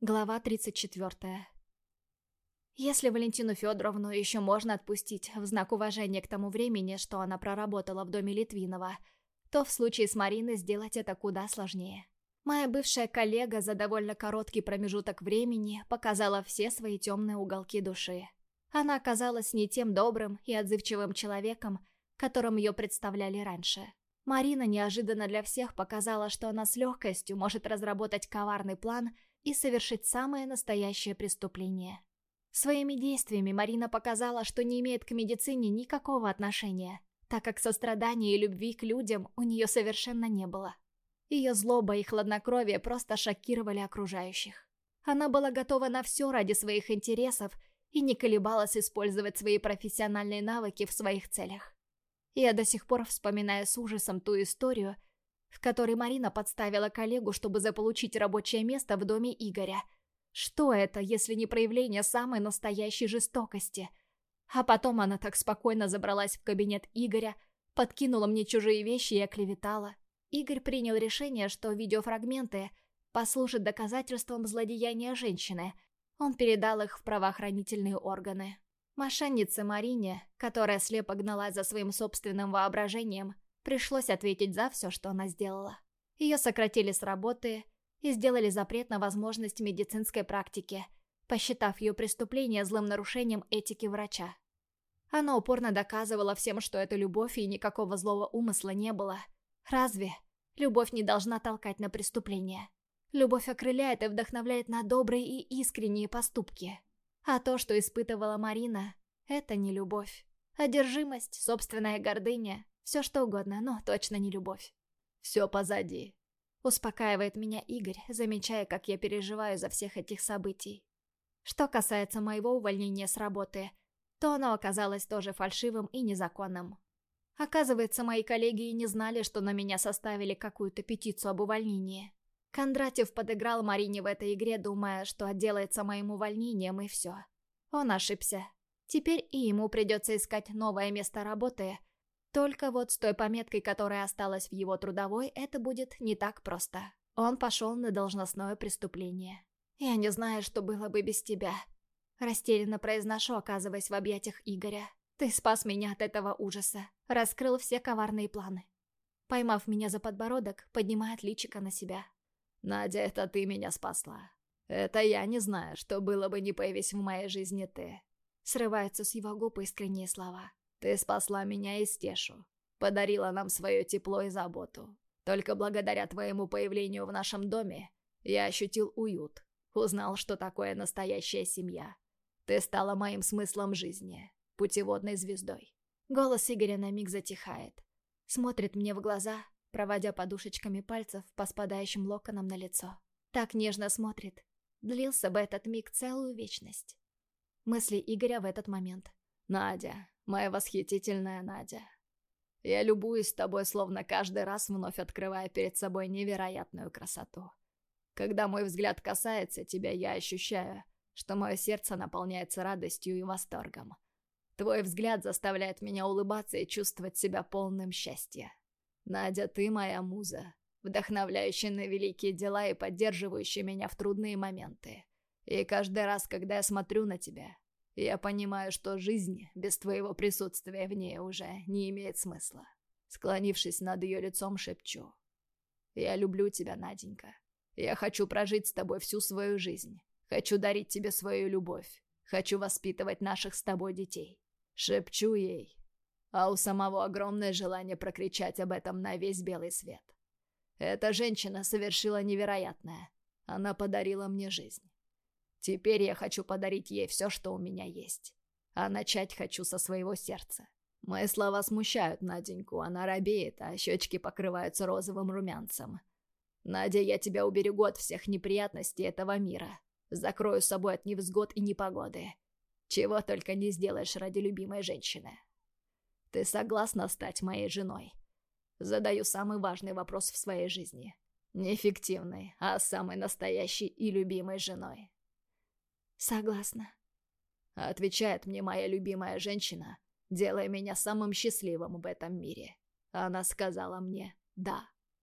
Глава 34. Если Валентину Федоровну еще можно отпустить в знак уважения к тому времени, что она проработала в доме Литвинова, то в случае с Мариной сделать это куда сложнее. Моя бывшая коллега за довольно короткий промежуток времени показала все свои темные уголки души. Она оказалась не тем добрым и отзывчивым человеком, которым ее представляли раньше. Марина неожиданно для всех показала, что она с легкостью может разработать коварный план – и совершить самое настоящее преступление. Своими действиями Марина показала, что не имеет к медицине никакого отношения, так как сострадания и любви к людям у нее совершенно не было. Ее злоба и хладнокровие просто шокировали окружающих. Она была готова на все ради своих интересов и не колебалась использовать свои профессиональные навыки в своих целях. Я до сих пор вспоминаю с ужасом ту историю, в которой Марина подставила коллегу, чтобы заполучить рабочее место в доме Игоря. Что это, если не проявление самой настоящей жестокости? А потом она так спокойно забралась в кабинет Игоря, подкинула мне чужие вещи и оклеветала. Игорь принял решение, что видеофрагменты послужат доказательством злодеяния женщины. Он передал их в правоохранительные органы. Мошеннице Марине, которая слепо гналась за своим собственным воображением, Пришлось ответить за все, что она сделала. Ее сократили с работы и сделали запрет на возможность медицинской практики, посчитав ее преступление злым нарушением этики врача. Она упорно доказывала всем, что это любовь и никакого злого умысла не было. Разве? Любовь не должна толкать на преступление. Любовь окрыляет и вдохновляет на добрые и искренние поступки. А то, что испытывала Марина, это не любовь. Одержимость, собственная гордыня, все что угодно, но точно не любовь. «Все позади», — успокаивает меня Игорь, замечая, как я переживаю за всех этих событий. Что касается моего увольнения с работы, то оно оказалось тоже фальшивым и незаконным. Оказывается, мои коллеги и не знали, что на меня составили какую-то петицию об увольнении. Кондратьев подыграл Марине в этой игре, думая, что отделается моим увольнением, и все. Он ошибся. Теперь и ему придется искать новое место работы, только вот с той пометкой, которая осталась в его трудовой, это будет не так просто. Он пошел на должностное преступление. «Я не знаю, что было бы без тебя», — растерянно произношу, оказываясь в объятиях Игоря. «Ты спас меня от этого ужаса, раскрыл все коварные планы». Поймав меня за подбородок, поднимает личико на себя. «Надя, это ты меня спасла. Это я не знаю, что было бы, не появись в моей жизни ты». Срываются с его губ искренние слова. Ты спасла меня и Стешу. Подарила нам свое тепло и заботу. Только благодаря твоему появлению в нашем доме я ощутил уют. Узнал, что такое настоящая семья. Ты стала моим смыслом жизни, путеводной звездой. Голос Игоря на миг затихает. Смотрит мне в глаза, проводя подушечками пальцев по спадающим локонам на лицо. Так нежно смотрит. Длился бы этот миг целую вечность. Мысли Игоря в этот момент. «Надя, моя восхитительная Надя. Я любуюсь тобой, словно каждый раз вновь открывая перед собой невероятную красоту. Когда мой взгляд касается тебя, я ощущаю, что мое сердце наполняется радостью и восторгом. Твой взгляд заставляет меня улыбаться и чувствовать себя полным счастья. Надя, ты моя муза, вдохновляющая на великие дела и поддерживающая меня в трудные моменты. И каждый раз, когда я смотрю на тебя, я понимаю, что жизнь без твоего присутствия в ней уже не имеет смысла. Склонившись над ее лицом, шепчу. Я люблю тебя, Наденька. Я хочу прожить с тобой всю свою жизнь. Хочу дарить тебе свою любовь. Хочу воспитывать наших с тобой детей. Шепчу ей. А у самого огромное желание прокричать об этом на весь белый свет. Эта женщина совершила невероятное. Она подарила мне жизнь. Теперь я хочу подарить ей все, что у меня есть. А начать хочу со своего сердца. Мои слова смущают Наденьку, она робеет, а щечки покрываются розовым румянцем. Надя, я тебя уберегу от всех неприятностей этого мира. Закрою собой от невзгод и непогоды. Чего только не сделаешь ради любимой женщины. Ты согласна стать моей женой? Задаю самый важный вопрос в своей жизни. Не фиктивной, а самой настоящей и любимой женой. «Согласна», — отвечает мне моя любимая женщина, делая меня самым счастливым в этом мире. Она сказала мне «да».